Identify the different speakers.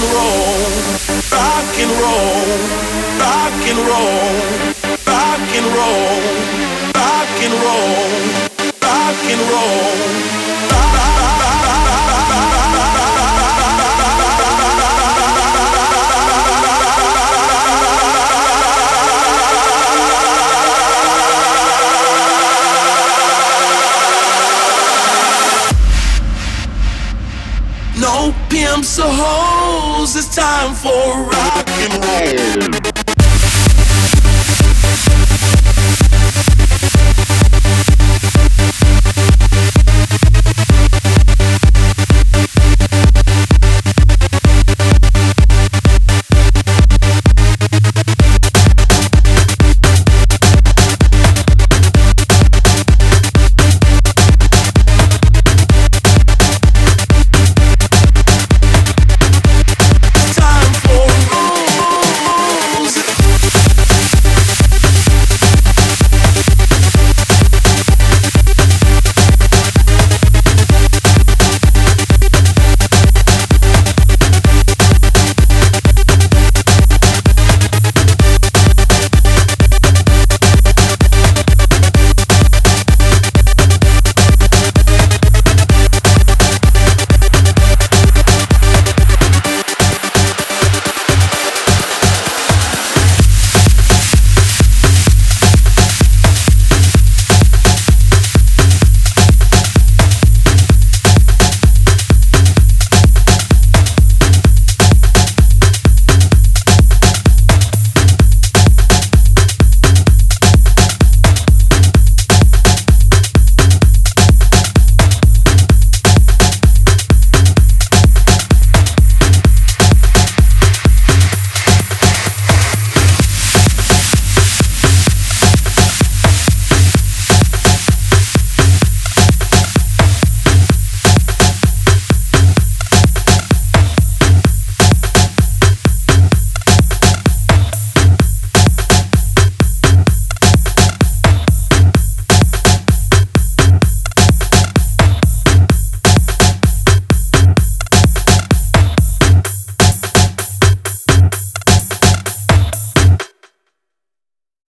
Speaker 1: and roll, rock and roll, rock and roll, rock and roll, rock and roll, rock and roll, pimps or hoes, it's time for rock and roll.